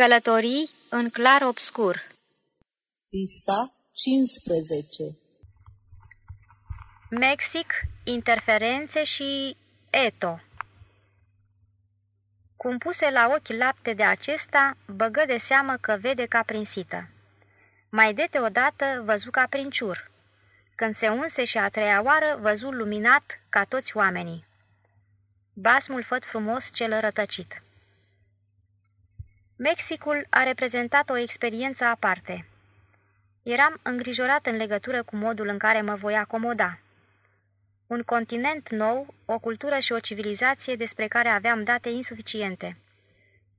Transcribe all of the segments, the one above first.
Călătorii în clar obscur Pista 15 Mexic, interferențe și Eto Cum puse la ochi lapte de acesta, băgă de seamă că vede ca prin sită. Mai dete odată văzu ca prin ciur. Când se unse și a treia oară, văzu luminat ca toți oamenii. Basmul făt frumos cel rătăcit. Mexicul a reprezentat o experiență aparte. Eram îngrijorat în legătură cu modul în care mă voi acomoda. Un continent nou, o cultură și o civilizație despre care aveam date insuficiente.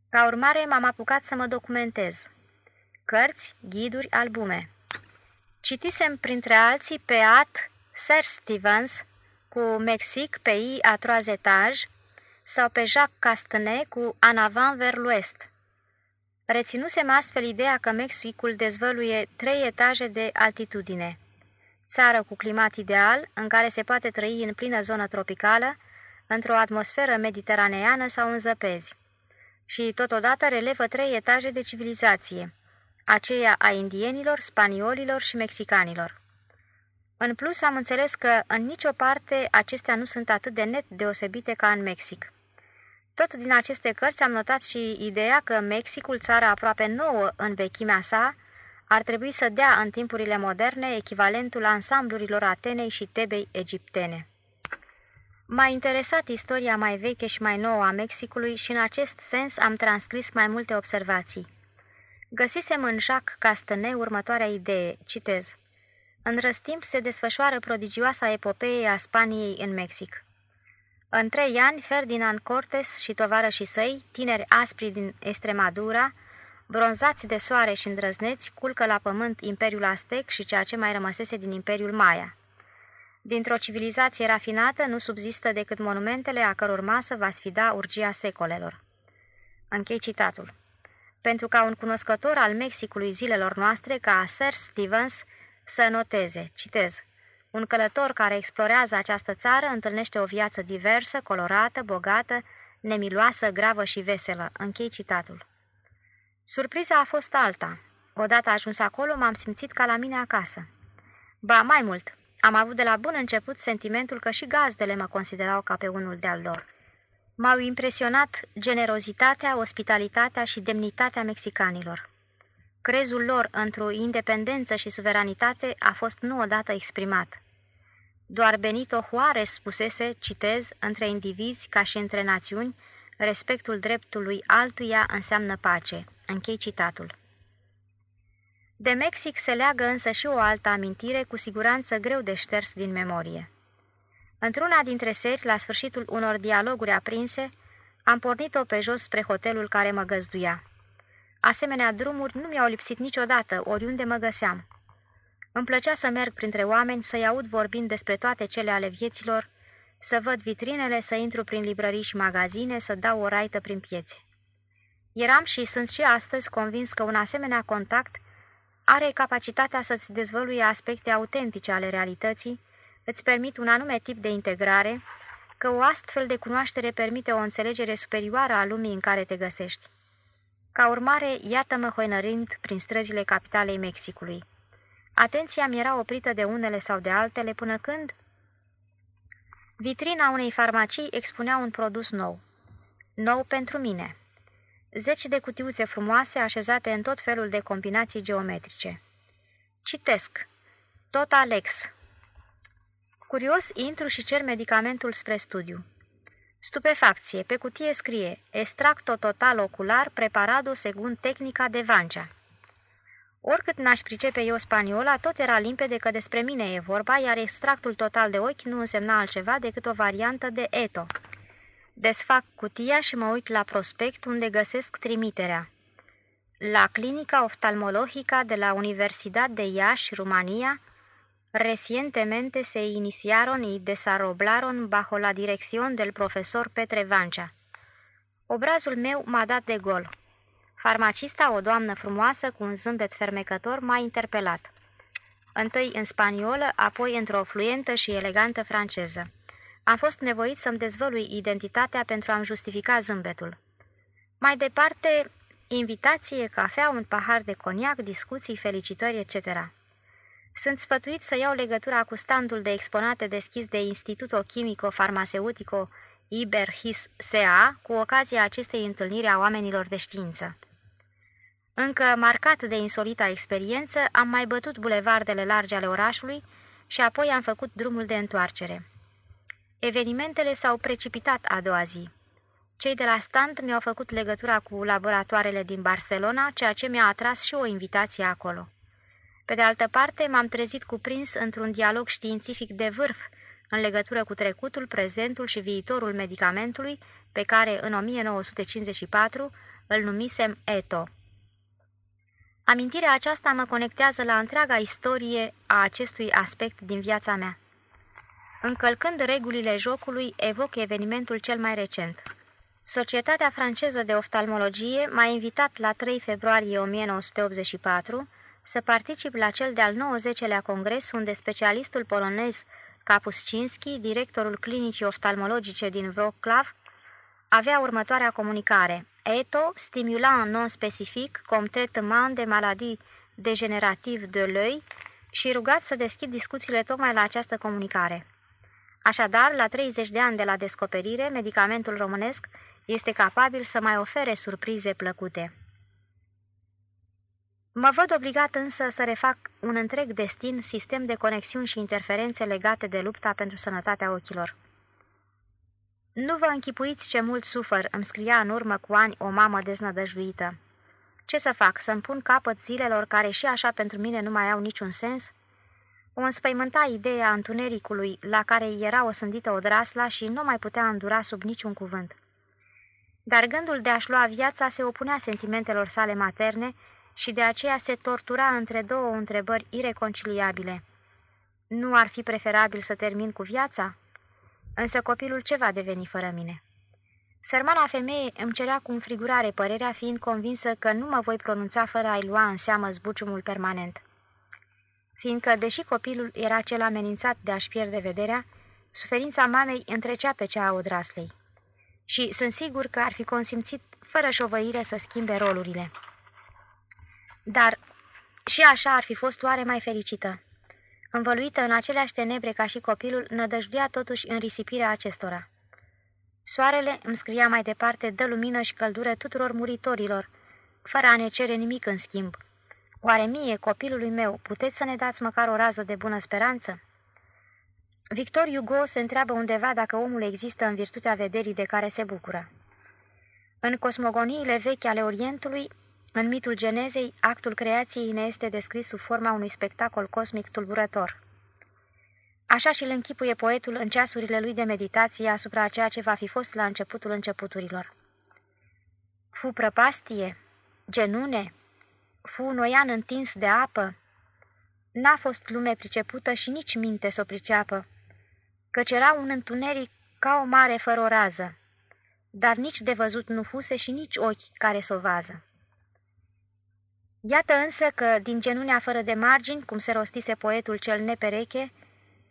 Ca urmare, m-am apucat să mă documentez. Cărți, ghiduri, albume. Citisem printre alții pe At Sir Stevens cu Mexic Pays à trois étages sau pe Jacques Castanet cu En avant vers l'ouest. Reținusem astfel ideea că Mexicul dezvăluie trei etaje de altitudine. Țară cu climat ideal, în care se poate trăi în plină zonă tropicală, într-o atmosferă mediteraneană sau în zăpezi. Și totodată relevă trei etaje de civilizație, aceea a indienilor, spaniolilor și mexicanilor. În plus, am înțeles că în nicio parte acestea nu sunt atât de net deosebite ca în Mexic. Tot din aceste cărți am notat și ideea că Mexicul, țara aproape nouă în vechimea sa, ar trebui să dea în timpurile moderne echivalentul ansamblurilor Atenei și Tebei egiptene. M-a interesat istoria mai veche și mai nouă a Mexicului și în acest sens am transcris mai multe observații. Găsisem în Jacques Castanet următoarea idee, citez. În răstimp se desfășoară prodigioasa epopee a Spaniei în Mexic. În trei ani, Ferdinand Cortes și tovarășii săi, tineri aspri din Estremadura, bronzați de soare și îndrăzneți, culcă la pământ Imperiul Aztec și ceea ce mai rămăsese din Imperiul Maya. Dintr-o civilizație rafinată nu subzistă decât monumentele a căror masă va sfida urgia secolelor. Închei citatul. Pentru ca un cunoscător al Mexicului zilelor noastre, ca Sir Stevens, să noteze, citez, un călător care explorează această țară întâlnește o viață diversă, colorată, bogată, nemiloasă, gravă și veselă. Închei citatul. Surpriza a fost alta. Odată ajuns acolo, m-am simțit ca la mine acasă. Ba, mai mult, am avut de la bun început sentimentul că și gazdele mă considerau ca pe unul de-al lor. M-au impresionat generozitatea, ospitalitatea și demnitatea mexicanilor. Crezul lor într-o independență și suveranitate a fost nu odată exprimat. Doar Benito Juarez spusese, citez, între indivizi ca și între națiuni, respectul dreptului altuia înseamnă pace. Închei citatul. De Mexic se leagă însă și o altă amintire, cu siguranță greu de șters din memorie. Într-una dintre seri, la sfârșitul unor dialoguri aprinse, am pornit-o pe jos spre hotelul care mă găzduia. Asemenea drumuri nu mi-au lipsit niciodată, oriunde mă găseam. Îmi plăcea să merg printre oameni, să-i aud vorbind despre toate cele ale vieților, să văd vitrinele, să intru prin librării și magazine, să dau o raită prin piețe. Eram și sunt și astăzi convins că un asemenea contact are capacitatea să-ți dezvăluie aspecte autentice ale realității, îți permit un anume tip de integrare, că o astfel de cunoaștere permite o înțelegere superioară a lumii în care te găsești. Ca urmare, iată-mă hoinărind prin străzile capitalei Mexicului. Atenția mi era oprită de unele sau de altele până când vitrina unei farmacii expunea un produs nou. Nou pentru mine. Zeci de cutiuțe frumoase așezate în tot felul de combinații geometrice. Citesc. Tot Alex. Curios, intru și cer medicamentul spre studiu. Stupefacție. Pe cutie scrie Extracto total ocular preparado según tehnica de Vancea. Oricât n-aș pricepe eu spaniola, tot era limpede că despre mine e vorba, iar extractul total de ochi nu însemna altceva decât o variantă de eto. Desfac cutia și mă uit la prospect unde găsesc trimiterea. La clinica oftalmologica de la Universidad de Iași, Rumania, recientemente se iniciaron y desarroblaron bajo la dirección del profesor Petre Vancea. Obrazul meu m-a dat de gol. Farmacista, o doamnă frumoasă cu un zâmbet fermecător, m-a interpelat. Întâi în spaniolă, apoi într-o fluentă și elegantă franceză. Am fost nevoit să-mi dezvălui identitatea pentru a-mi justifica zâmbetul. Mai departe, invitație, cafea, un pahar de coniac, discuții, felicitări, etc. Sunt sfătuit să iau legătura cu standul de exponate deschis de Instituto Chimico Farmaceutico Iberhis S.A. cu ocazia acestei întâlniri a oamenilor de știință. Încă marcat de insolita experiență, am mai bătut bulevardele largi ale orașului și apoi am făcut drumul de întoarcere. Evenimentele s-au precipitat a doua zi. Cei de la stand mi-au făcut legătura cu laboratoarele din Barcelona, ceea ce mi-a atras și o invitație acolo. Pe de altă parte, m-am trezit cuprins într-un dialog științific de vârf în legătură cu trecutul, prezentul și viitorul medicamentului, pe care în 1954 îl numisem ETO. Amintirea aceasta mă conectează la întreaga istorie a acestui aspect din viața mea. Încălcând regulile jocului, evoc evenimentul cel mai recent. Societatea franceză de oftalmologie m-a invitat la 3 februarie 1984 să particip la cel de-al 90-lea congres unde specialistul polonez Kapuscinski, directorul clinicii oftalmologice din Wroclaw, avea următoarea comunicare. ETO, stimulant non-specific, comme traitement de maladie degenerative de l'œil, și rugat să deschid discuțiile tocmai la această comunicare. Așadar, la 30 de ani de la descoperire, medicamentul românesc este capabil să mai ofere surprize plăcute. Mă văd obligat însă să refac un întreg destin, sistem de conexiuni și interferențe legate de lupta pentru sănătatea ochilor. Nu vă închipuiți ce mult sufăr, îmi scria în urmă cu ani o mamă deznădăjuită. Ce să fac, să-mi pun capăt zilelor care și așa pentru mine nu mai au niciun sens? O înspăimânta ideea întunericului la care era osândită odrasla și nu mai putea îndura sub niciun cuvânt. Dar gândul de a-și lua viața se opunea sentimentelor sale materne și de aceea se tortura între două întrebări ireconciliabile. Nu ar fi preferabil să termin cu viața? Însă copilul ce va deveni fără mine? Sărmana femeie îmi cerea cu înfrigurare părerea, fiind convinsă că nu mă voi pronunța fără a-i lua în seamă zbuciumul permanent. Fiindcă, deși copilul era cel amenințat de a-și pierde vederea, suferința mamei întrecea pe cea a odraslei. Și sunt sigur că ar fi consimțit fără șovăire să schimbe rolurile. Dar și așa ar fi fost oare mai fericită. Învăluită în aceleași tenebre ca și copilul, nădăjduia totuși în risipirea acestora. Soarele, îmi scria mai departe, dă lumină și căldură tuturor muritorilor, fără a ne cere nimic în schimb. Oare mie, copilului meu, puteți să ne dați măcar o rază de bună speranță? Victor Hugo se întreabă undeva dacă omul există în virtutea vederii de care se bucură. În cosmogoniile vechi ale Orientului, în mitul genezei, actul creației ne este descris sub forma unui spectacol cosmic tulburător. Așa și-l închipuie poetul în ceasurile lui de meditație asupra ceea ce va fi fost la începutul începuturilor. Fu prăpastie, genune, fu un oian întins de apă. N-a fost lume pricepută și nici minte să o priceapă, căci era un întuneric ca o mare fără o rază, dar nici de văzut nu fuse și nici ochi care să o vază. Iată însă că, din genunea fără de margini, cum se rostise poetul cel nepereche,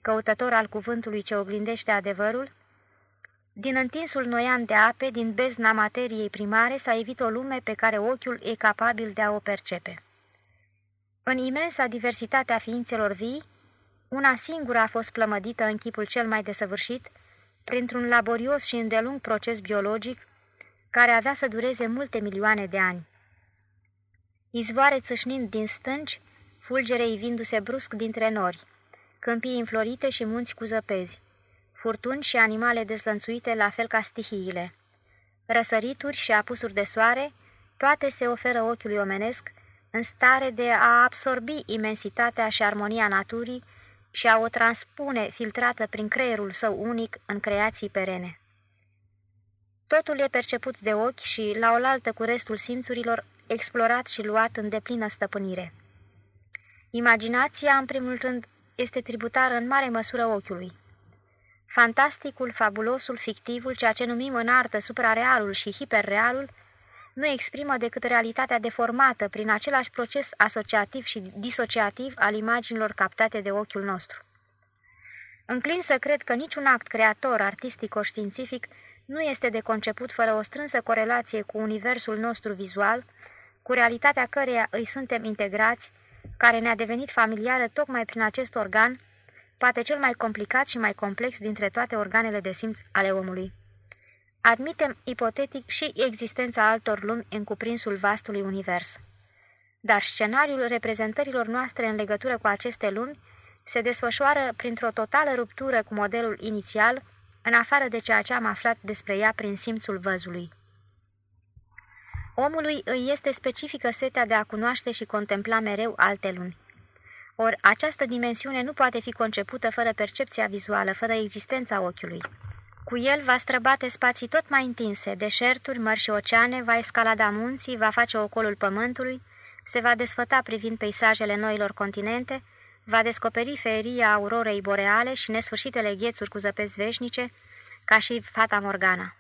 căutător al cuvântului ce oglindește adevărul, din întinsul noian de ape, din bezna materiei primare, s-a evit o lume pe care ochiul e capabil de a o percepe. În imensa diversitate a ființelor vii, una singură a fost plămădită în chipul cel mai desăvârșit, printr-un laborios și îndelung proces biologic, care avea să dureze multe milioane de ani izvoare țâșnind din stânci, fulgere ivindu-se brusc dintre nori, câmpii înflorite și munți cu zăpezi, furtuni și animale dezlănțuite la fel ca stihiile. Răsărituri și apusuri de soare, toate se oferă ochiului omenesc în stare de a absorbi imensitatea și armonia naturii și a o transpune filtrată prin creierul său unic în creații perene. Totul e perceput de ochi și, la oaltă cu restul simțurilor, explorat și luat în deplină stăpânire. Imaginația, în primul rând, este tributară în mare măsură ochiului. Fantasticul, fabulosul, fictivul, ceea ce numim în artă suprarealul și hiperrealul, nu exprimă decât realitatea deformată prin același proces asociativ și disociativ al imaginilor captate de ochiul nostru. Înclin să cred că niciun act creator, artistic ori științific nu este de conceput fără o strânsă corelație cu universul nostru vizual, cu realitatea căreia îi suntem integrați, care ne-a devenit familiară tocmai prin acest organ, poate cel mai complicat și mai complex dintre toate organele de simț ale omului. Admitem ipotetic și existența altor lumi în cuprinsul vastului univers. Dar scenariul reprezentărilor noastre în legătură cu aceste lumi se desfășoară printr-o totală ruptură cu modelul inițial, în afară de ceea ce am aflat despre ea prin simțul văzului. Omului îi este specifică setea de a cunoaște și contempla mereu alte lumi. Ori această dimensiune nu poate fi concepută fără percepția vizuală, fără existența ochiului. Cu el va străbate spații tot mai întinse, deșerturi, mărși și oceane, va escalada munții, va face ocolul pământului, se va desfăta privind peisajele noilor continente, va descoperi feeria aurorei boreale și nesfârșitele ghețuri cu zăpezi veșnice, ca și Fata Morgana.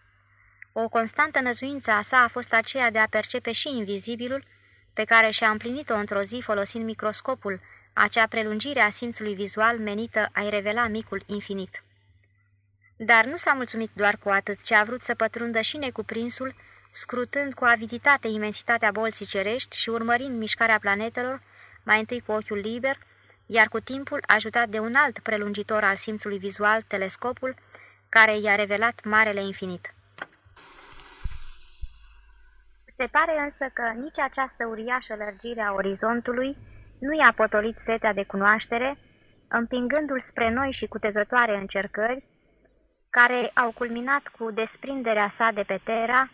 O constantă năzuință a sa a fost aceea de a percepe și invizibilul, pe care și-a împlinit-o într-o zi folosind microscopul, acea prelungire a simțului vizual menită a-i revela micul infinit. Dar nu s-a mulțumit doar cu atât, ci a vrut să pătrundă și necuprinsul, scrutând cu aviditate imensitatea bolții cerești și urmărind mișcarea planetelor, mai întâi cu ochiul liber, iar cu timpul ajutat de un alt prelungitor al simțului vizual, telescopul, care i-a revelat marele infinit. Se pare însă că nici această uriașă lărgire a orizontului nu i-a potolit setea de cunoaștere, împingându-l spre noi și cutezătoare încercări, care au culminat cu desprinderea sa de pe Terra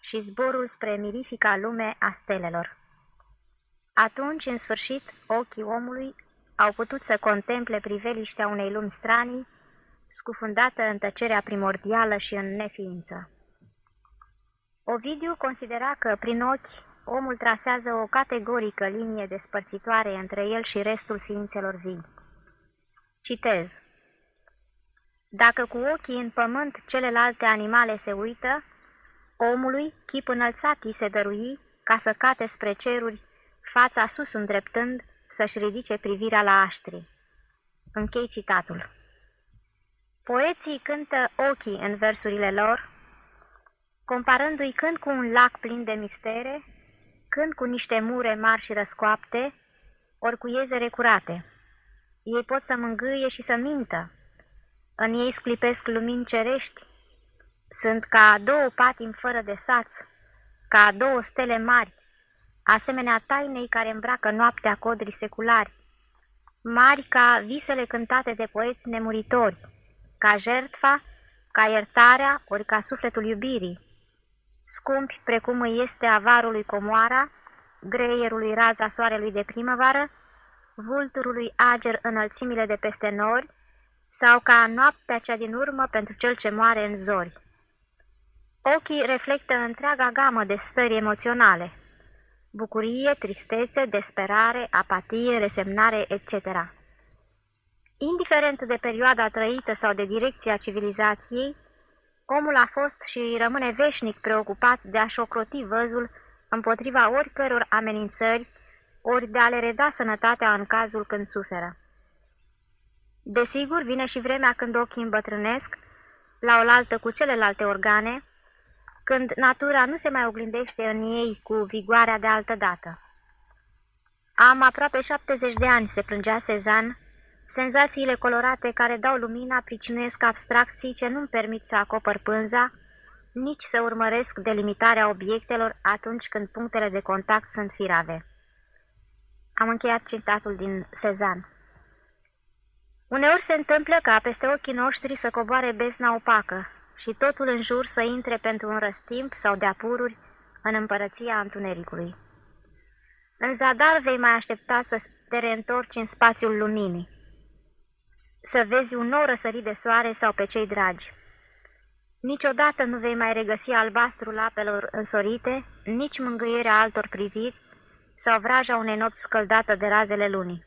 și zborul spre mirifica lume a stelelor. Atunci, în sfârșit, ochii omului au putut să contemple priveliștea unei lumi stranii, scufundată în tăcerea primordială și în neființă. Ovidiu considera că, prin ochi, omul trasează o categorică linie despărțitoare între el și restul ființelor vii. Citez. Dacă cu ochii în pământ celelalte animale se uită, omului, chip înălțat îi se dărui, ca să cate spre ceruri, fața sus îndreptând, să-și ridice privirea la aștri. Închei citatul. Poeții cântă ochii în versurile lor, comparându-i când cu un lac plin de mistere, când cu niște mure mari și răscoapte, ori cu iezere curate. Ei pot să mângâie și să mintă. În ei sclipesc lumini cerești. Sunt ca două patimi fără de saț, ca două stele mari, asemenea tainei care îmbracă noaptea codri seculari, mari ca visele cântate de poeți nemuritori, ca jertfa, ca iertarea, ori ca sufletul iubirii, scumpi precum îi este avarului comoara, greierului raza soarelui de primăvară, vulturului ager înălțimile de peste nori, sau ca noaptea cea din urmă pentru cel ce moare în zori. Ochii reflectă întreaga gamă de stări emoționale, bucurie, tristețe, desperare, apatie, resemnare, etc. Indiferent de perioada trăită sau de direcția civilizației, omul a fost și rămâne veșnic preocupat de a-și ocroti văzul împotriva oricăror amenințări, ori de a le reda sănătatea în cazul când suferă. Desigur, vine și vremea când ochii îmbătrânesc, la oaltă cu celelalte organe, când natura nu se mai oglindește în ei cu vigoarea de altă dată. Am aproape 70 de ani, se plângea Sezan, senzațiile colorate care dau lumina pricinuiesc abstracții ce nu-mi permit să acopăr pânza, nici să urmăresc delimitarea obiectelor atunci când punctele de contact sunt firave. Am încheiat citatul din Sezan. Uneori se întâmplă ca peste ochii noștri să coboare besna opacă, și totul în jur să intre pentru un răstimp sau de apururi în împărăția întunericului. În zadar vei mai aștepta să te reîntorci în spațiul luminii, să vezi un nou răsărit de soare sau pe cei dragi. Niciodată nu vei mai regăsi albastrul apelor însorite, nici mângâierea altor priviri sau vraja unei nopți scăldată de razele lunii.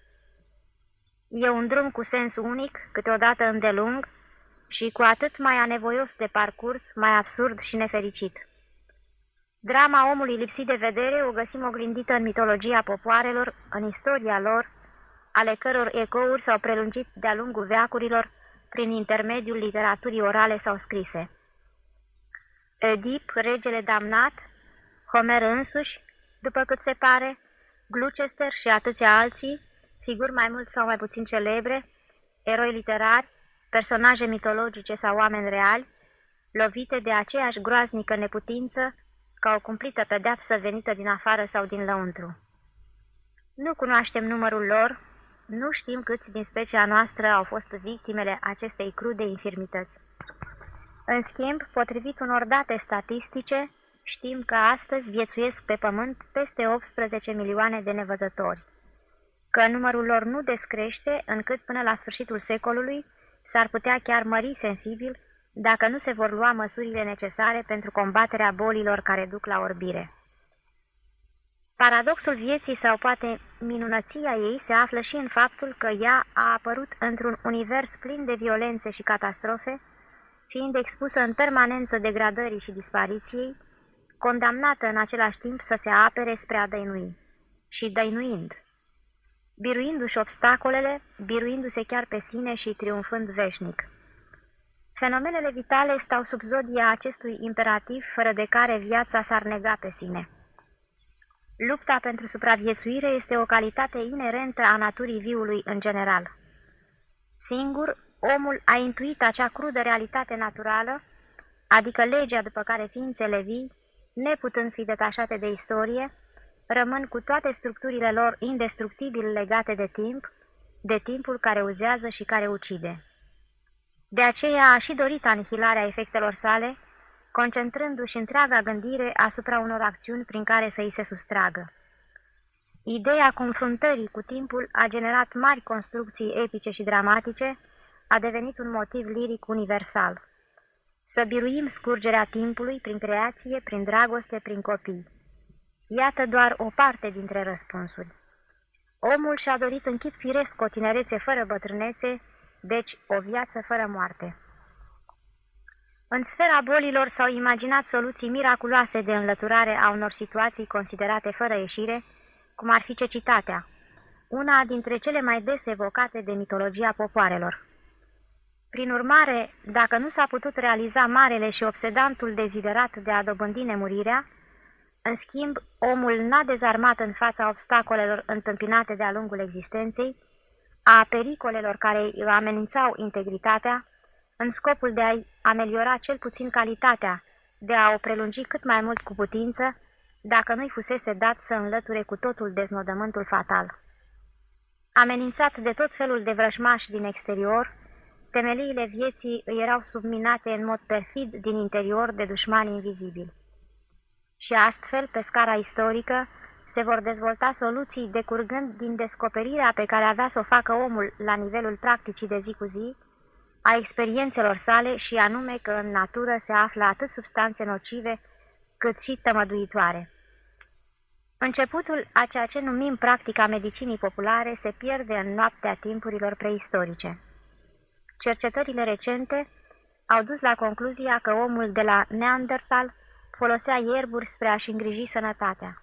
E un drum cu sens unic, câteodată îndelung, și cu atât mai anevoios de parcurs, mai absurd și nefericit. Drama omului lipsit de vedere o găsim oglindită în mitologia popoarelor, în istoria lor, ale căror ecouri s-au prelungit de-a lungul veacurilor prin intermediul literaturii orale sau scrise. Edip, regele damnat, Homer însuși, după cât se pare, Gloucester și atâția alții, figuri mai mult sau mai puțin celebre, eroi literari, personaje mitologice sau oameni reali, lovite de aceeași groaznică neputință ca o cumplită pedeapsă venită din afară sau din lăuntru. Nu cunoaștem numărul lor, nu știm câți din specia noastră au fost victimele acestei crude infirmități. În schimb, potrivit unor date statistice, știm că astăzi viețuiesc pe pământ peste 18 milioane de nevăzători, că numărul lor nu descrește încât până la sfârșitul secolului s-ar putea chiar mări sensibil dacă nu se vor lua măsurile necesare pentru combaterea bolilor care duc la orbire. Paradoxul vieții sau poate minunăția ei se află și în faptul că ea a apărut într-un univers plin de violențe și catastrofe, fiind expusă în permanență degradării și dispariției, condamnată în același timp să se apere spre a dăinui. Și dăinuind. Biruindu-și obstacolele, biruindu-se chiar pe sine și triumfând veșnic. Fenomenele vitale stau sub zodia acestui imperativ fără de care viața s-ar nega pe sine. Lupta pentru supraviețuire este o calitate inerentă a naturii viului în general. Singur, omul a intuit acea crudă realitate naturală, adică legea după care ființele vii, neputând fi detașate de istorie, rămân cu toate structurile lor indestructibil legate de timp, de timpul care uzează și care ucide. De aceea a și dorit anihilarea efectelor sale, concentrându-și întreaga gândire asupra unor acțiuni prin care să îi se sustragă. Ideea confruntării cu timpul a generat mari construcții epice și dramatice, a devenit un motiv liric universal. Să biruim scurgerea timpului prin creație, prin dragoste, prin copii. Iată doar o parte dintre răspunsuri. Omul și-a dorit în chip firesc o tinerețe fără bătrânețe, deci o viață fără moarte. În sfera bolilor s-au imaginat soluții miraculoase de înlăturare a unor situații considerate fără ieșire, cum ar fi cecitatea, una dintre cele mai des evocate de mitologia popoarelor. Prin urmare, dacă nu s-a putut realiza marele și obsedantul deziderat de a dobândi nemurirea, în schimb, omul n-a dezarmat în fața obstacolelor întâmpinate de-a lungul existenței, a pericolelor care îi amenințau integritatea, în scopul de a-i ameliora cel puțin calitatea, de a o prelungi cât mai mult cu putință, dacă nu-i fusese dat să înlăture cu totul deznodământul fatal. Amenințat de tot felul de vrăjmași din exterior, temeliile vieții îi erau subminate în mod perfid din interior de dușmani invizibili. Și astfel, pe scara istorică, se vor dezvolta soluții decurgând din descoperirea pe care avea să o facă omul la nivelul practicii de zi cu zi, a experiențelor sale și anume că în natură se află atât substanțe nocive cât și tămăduitoare. Începutul a ceea ce numim practica medicinii populare se pierde în noaptea timpurilor preistorice. Cercetările recente au dus la concluzia că omul de la Neandertal folosea ierburi spre a-și îngriji sănătatea.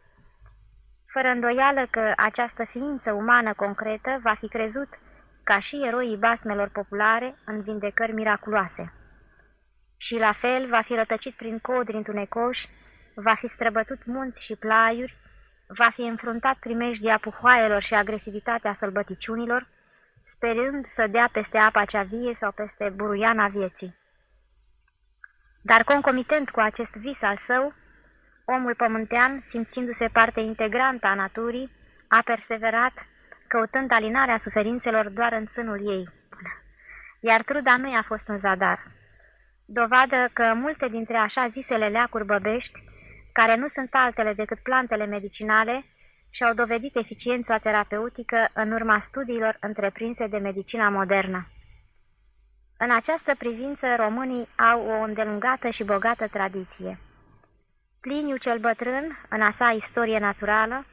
Fără îndoială că această ființă umană concretă va fi crezut ca și eroii basmelor populare în vindecări miraculoase. Și la fel va fi rătăcit prin codri întunecoși, va fi străbătut munți și plaiuri, va fi înfruntat primejdia puhoaielor și agresivitatea sălbăticiunilor, sperând să dea peste apa cea vie sau peste buruiana vieții. Dar concomitent cu acest vis al său, omul pământean, simțindu-se parte integrantă a naturii, a perseverat, căutând alinarea suferințelor doar în sânul ei. Iar truda nu i-a fost în zadar. Dovadă că multe dintre așa zisele leacuri băbești, care nu sunt altele decât plantele medicinale, și-au dovedit eficiența terapeutică în urma studiilor întreprinse de medicina modernă. În această privință, românii au o îndelungată și bogată tradiție. Pliniu cel bătrân, în a sa istorie naturală,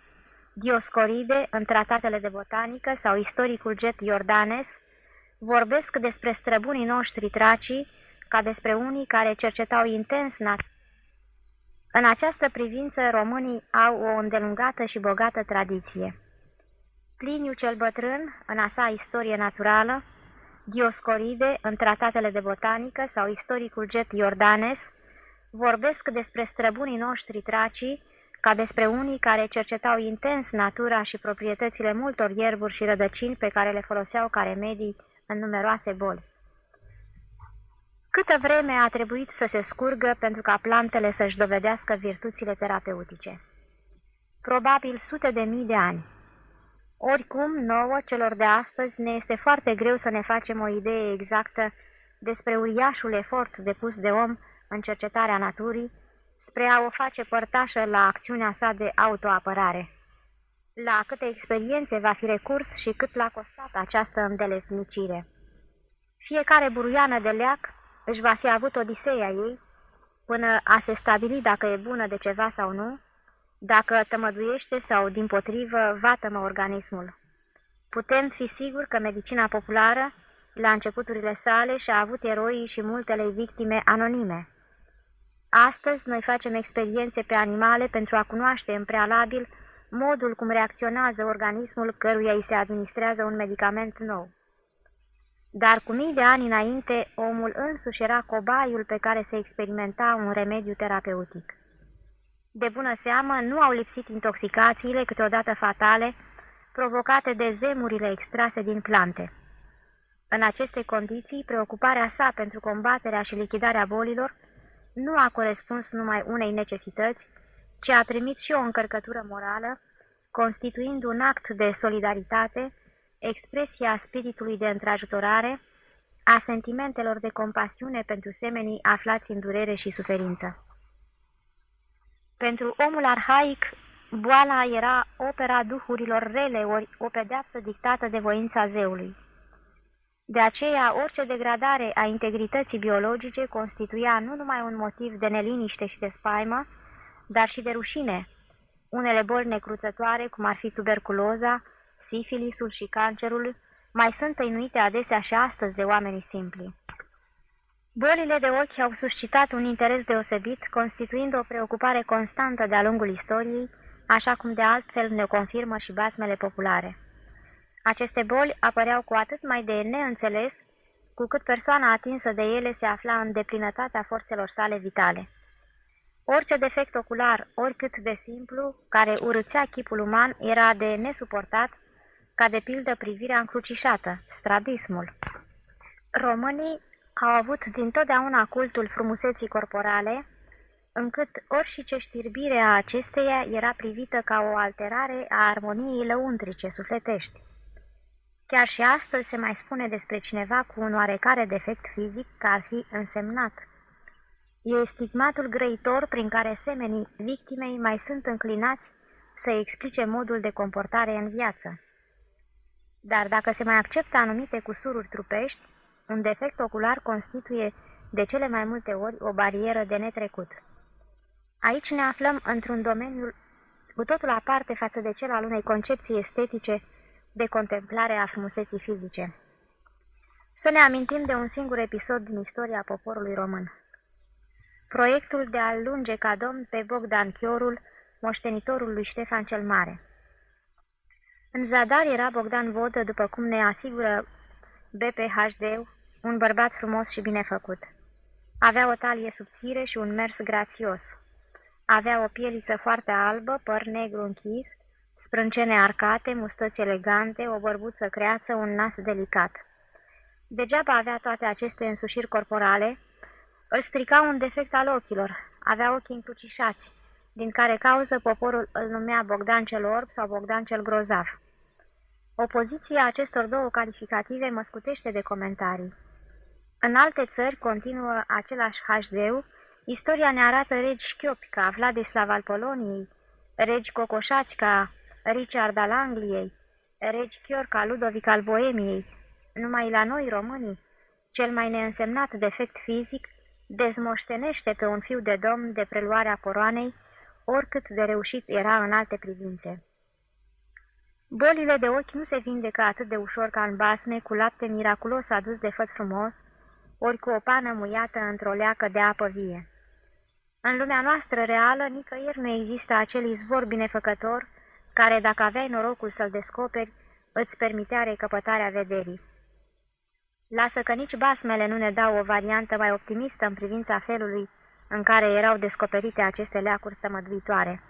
Dioscoride, în tratatele de botanică, sau istoricul Jet Iordanes, vorbesc despre străbunii noștri tracii, ca despre unii care cercetau intens natura. În această privință, românii au o îndelungată și bogată tradiție. Pliniu cel bătrân, în a sa istorie naturală, Dioscoride, în tratatele de botanică, sau istoricul Jet Iordanes, vorbesc despre străbunii noștri tracii, ca despre unii care cercetau intens natura și proprietățile multor ierburi și rădăcini pe care le foloseau ca remedii în numeroase boli. Câtă vreme a trebuit să se scurgă pentru ca plantele să-și dovedească virtuțile terapeutice? Probabil sute de mii de ani. Oricum, nouă, celor de astăzi, ne este foarte greu să ne facem o idee exactă despre uriașul efort depus de om în cercetarea naturii, spre a o face părtașă la acțiunea sa de autoapărare. La câte experiențe va fi recurs și cât l-a costat această îndeletnicire. Fiecare buruiană de leac își va fi avut odiseia ei, până a se stabili dacă e bună de ceva sau nu, dacă tămăduiește sau, din potrivă, vatămă organismul. Putem fi siguri că medicina populară, la începuturile sale, și-a avut eroii și multele victime anonime. Astăzi noi facem experiențe pe animale pentru a cunoaște în prealabil modul cum reacționează organismul căruia îi se administrează un medicament nou. Dar cu mii de ani înainte, omul însuși era cobaiul pe care se experimenta un remediu terapeutic. De bună seamă, nu au lipsit intoxicațiile, câteodată fatale, provocate de zemurile extrase din plante. În aceste condiții, preocuparea sa pentru combaterea și lichidarea bolilor nu a corespuns numai unei necesități, ci a primit și o încărcătură morală, constituind un act de solidaritate, expresia spiritului de întrajutorare, a sentimentelor de compasiune pentru semenii aflați în durere și suferință. Pentru omul arhaic, boala era opera duhurilor rele, ori o pedeapsă dictată de voința zeului. De aceea, orice degradare a integrității biologice constituia nu numai un motiv de neliniște și de spaimă, dar și de rușine. Unele boli necruțătoare, cum ar fi tuberculoza, sifilisul și cancerul, mai sunt tăinuite adesea și astăzi de oamenii simpli. Bolile de ochi au suscitat un interes deosebit, constituind o preocupare constantă de-a lungul istoriei, așa cum de altfel ne confirmă și basmele populare. Aceste boli apăreau cu atât mai de neînțeles, cu cât persoana atinsă de ele se afla în deplinătatea forțelor sale vitale. Orice defect ocular, oricât de simplu, care urâțea chipul uman, era de nesuportat, ca de pildă privirea încrucișată, strabismul. Românii au avut dintotdeauna cultul frumuseții corporale, încât orice ce știrbire a acesteia era privită ca o alterare a armoniei lăuntrice sufletești. Chiar și astăzi se mai spune despre cineva cu un oarecare defect fizic că ar fi însemnat. E stigmatul grăitor prin care semenii victimei mai sunt înclinați să explice modul de comportare în viață. Dar dacă se mai acceptă anumite cusururi trupești, un defect ocular constituie de cele mai multe ori o barieră de netrecut. Aici ne aflăm într-un domeniu cu totul aparte față de cel al unei concepții estetice de contemplare a frumuseții fizice. Să ne amintim de un singur episod din istoria poporului român. Proiectul de a-l lunge ca domn pe Bogdan Chiorul, moștenitorul lui Ștefan cel Mare. În zadar era Bogdan Vodă, după cum ne asigură BPHD, un bărbat frumos și bine făcut. Avea o talie subțire și un mers grațios. Avea o pieliță foarte albă, păr negru închis, sprâncene arcate, mustăți elegante, o bărbuță creață, un nas delicat. Degeaba avea toate aceste însușiri corporale, îl strica un defect al ochilor, avea ochii încrucișați, din care cauză poporul îl numea Bogdan cel Orb sau Bogdan cel Grozav. Opoziția acestor două calificative mă scutește de comentarii. În alte țări continuă același HD, istoria ne arată regi șchiopi ca Vladislav al Poloniei, regi cocoșați ca Richard al Angliei, regi chior ca Ludovic al Boemiei. Numai la noi, românii, cel mai neînsemnat defect fizic dezmoștenește pe un fiu de domn de preluarea coroanei, oricât de reușit era în alte privințe. Bolile de ochi nu se vindecă atât de ușor ca în basme, cu lapte miraculos adus de făt frumos, ori cu o pană muiată într-o leacă de apă vie. În lumea noastră reală, nicăieri nu există acel izvor binefăcător, care, dacă aveai norocul să-l descoperi, îți permitea recăpătarea vederii. Lasă că nici basmele nu ne dau o variantă mai optimistă în privința felului în care erau descoperite aceste leacuri tămăduitoare.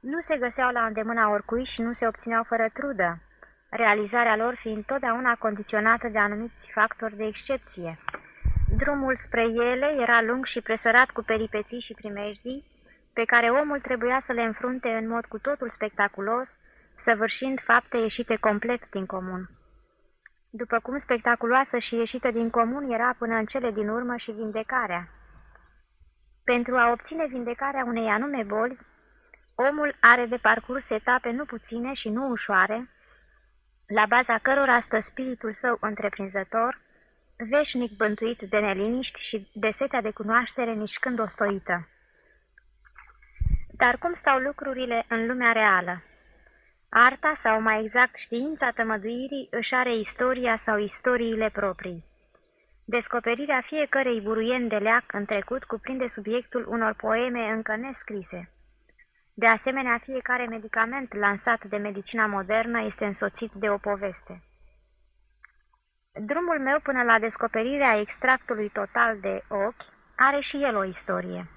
nu se găseau la îndemâna oricui și nu se obțineau fără trudă, realizarea lor fiind totdeauna condiționată de anumiți factori de excepție. Drumul spre ele era lung și presărat cu peripeții și primejdii, pe care omul trebuia să le înfrunte în mod cu totul spectaculos, săvârșind fapte ieșite complet din comun. După cum spectaculoasă și ieșită din comun era până în cele din urmă și vindecarea. Pentru a obține vindecarea unei anume boli, omul are de parcurs etape nu puține și nu ușoare, la baza cărora stă spiritul său întreprinzător, veșnic bântuit de neliniști și de setea de cunoaștere nișcând ostoită. Dar cum stau lucrurile în lumea reală? Arta, sau mai exact știința tămăduirii, își are istoria sau istoriile proprii. Descoperirea fiecărei buruieni de leac în trecut cuprinde subiectul unor poeme încă nescrise. De asemenea, fiecare medicament lansat de medicina modernă este însoțit de o poveste. Drumul meu până la descoperirea extractului total de ochi are și el o istorie.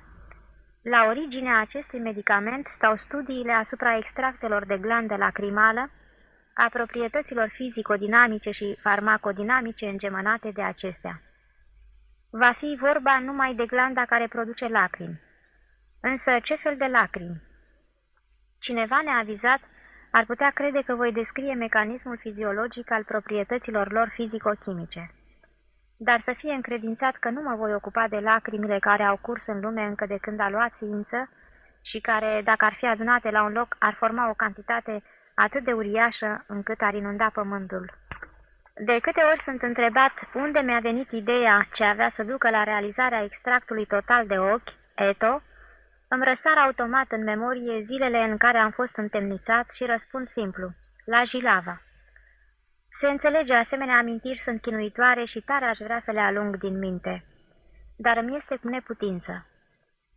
La originea acestui medicament stau studiile asupra extractelor de glandă lacrimală, a proprietăților fizico-dinamice și farmacodinamice îngemănate de acestea. Va fi vorba numai de glanda care produce lacrimi. Însă ce fel de lacrimi? Cineva neavizat ar putea crede că voi descrie mecanismul fiziologic al proprietăților lor fizico-chimice. Dar să fie încredințat că nu mă voi ocupa de lacrimile care au curs în lume încă de când a luat ființă și care, dacă ar fi adunate la un loc, ar forma o cantitate atât de uriașă încât ar inunda pământul. De câte ori sunt întrebat unde mi-a venit ideea ce avea să ducă la realizarea extractului total de ochi, ETO, îmi răsar automat în memorie zilele în care am fost întemnițat și răspund simplu, la Jilava. Se înțelege, asemenea amintiri sunt chinuitoare și tare aș vrea să le alung din minte. Dar îmi este cu neputință.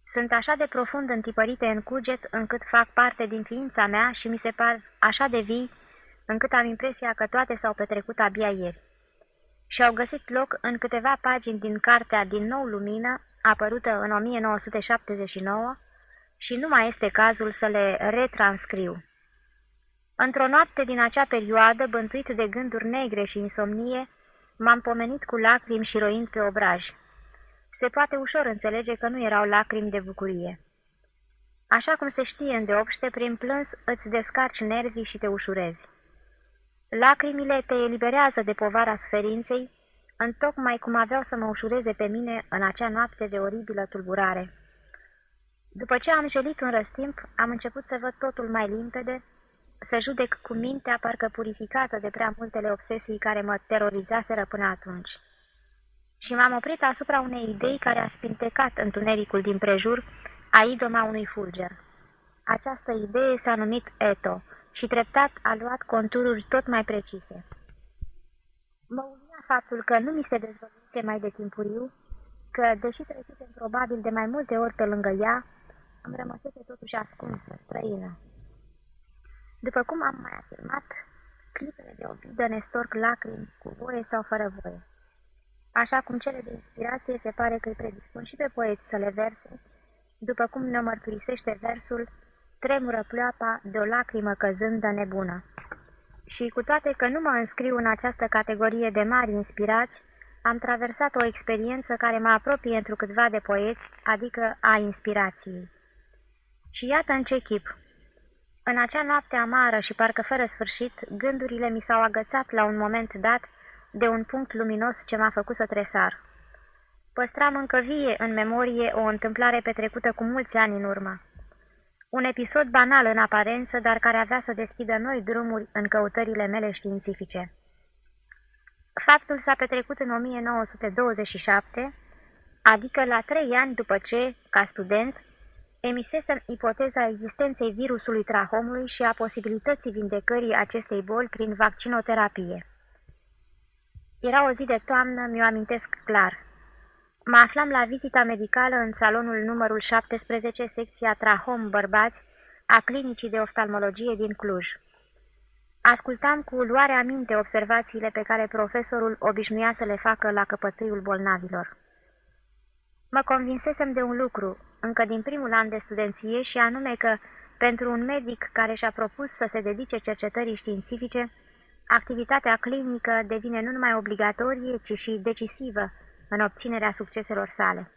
Sunt așa de profund întipărite în cuget încât fac parte din ființa mea și mi se par așa de vii încât am impresia că toate s-au petrecut abia ieri. Și au găsit loc în câteva pagini din cartea Din nou lumină, apărută în 1979, și nu mai este cazul să le retranscriu. Într-o noapte din acea perioadă, bântuit de gânduri negre și insomnie, m-am pomenit cu lacrimi și roind pe obraj. Se poate ușor înțelege că nu erau lacrimi de bucurie. Așa cum se știe îndeopște, prin plâns îți descarci nervii și te ușurezi. Lacrimile te eliberează de povara suferinței, întocmai cum aveau să mă ușureze pe mine în acea noapte de oribilă tulburare. După ce am gelit un răstimp, am început să văd totul mai limpede, să judec cu mintea parcă purificată de prea multele obsesii care mă terorizaseră până atunci. Și m-am oprit asupra unei idei care a spintecat întunericul din prejur a idoma unui fulger. Această idee s-a numit Eto și treptat a luat contururi tot mai precise. Mă unia faptul că nu mi se dezvăluise mai de timpuriu, că, deși trecuse probabil de mai multe ori pe lângă ea, am rămăsese totuși ascunsă, străină. După cum am mai afirmat, clipele de obidă ne storc lacrimi, cu voie sau fără voie. Așa cum cele de inspirație se pare că îi predispun și pe poeți să le verse, după cum ne mărturisește versul, tremură ploapa de o lacrimă căzândă nebună. Și cu toate că nu mă înscriu în această categorie de mari inspirați, am traversat o experiență care mă apropie într câtva de poeți, adică a inspirației. Și iată în ce chip. În acea noapte amară și parcă fără sfârșit, gândurile mi s-au agățat la un moment dat de un punct luminos ce m-a făcut să tresar. Păstram încă vie în memorie o întâmplare petrecută cu mulți ani în urmă. Un episod banal în aparență, dar care avea să deschidă noi drumuri în căutările mele științifice. Faptul s-a petrecut în 1927, adică la trei ani după ce, ca student, emisesem ipoteza existenței virusului trahomului și a posibilității vindecării acestei boli prin vaccinoterapie. Era o zi de toamnă, mi-o amintesc clar. Mă aflam la vizita medicală în salonul numărul 17, secția Trahom Bărbați, a clinicii de oftalmologie din Cluj. Ascultam cu luare aminte observațiile pe care profesorul obișnuia să le facă la căpătâiul bolnavilor. Mă convinsesem de un lucru, încă din primul an de studenție, și anume că Pentru un medic care și-a propus să se dedice cercetării științifice, activitatea clinică devine nu numai obligatorie, ci și decisivă în obținerea succeselor sale.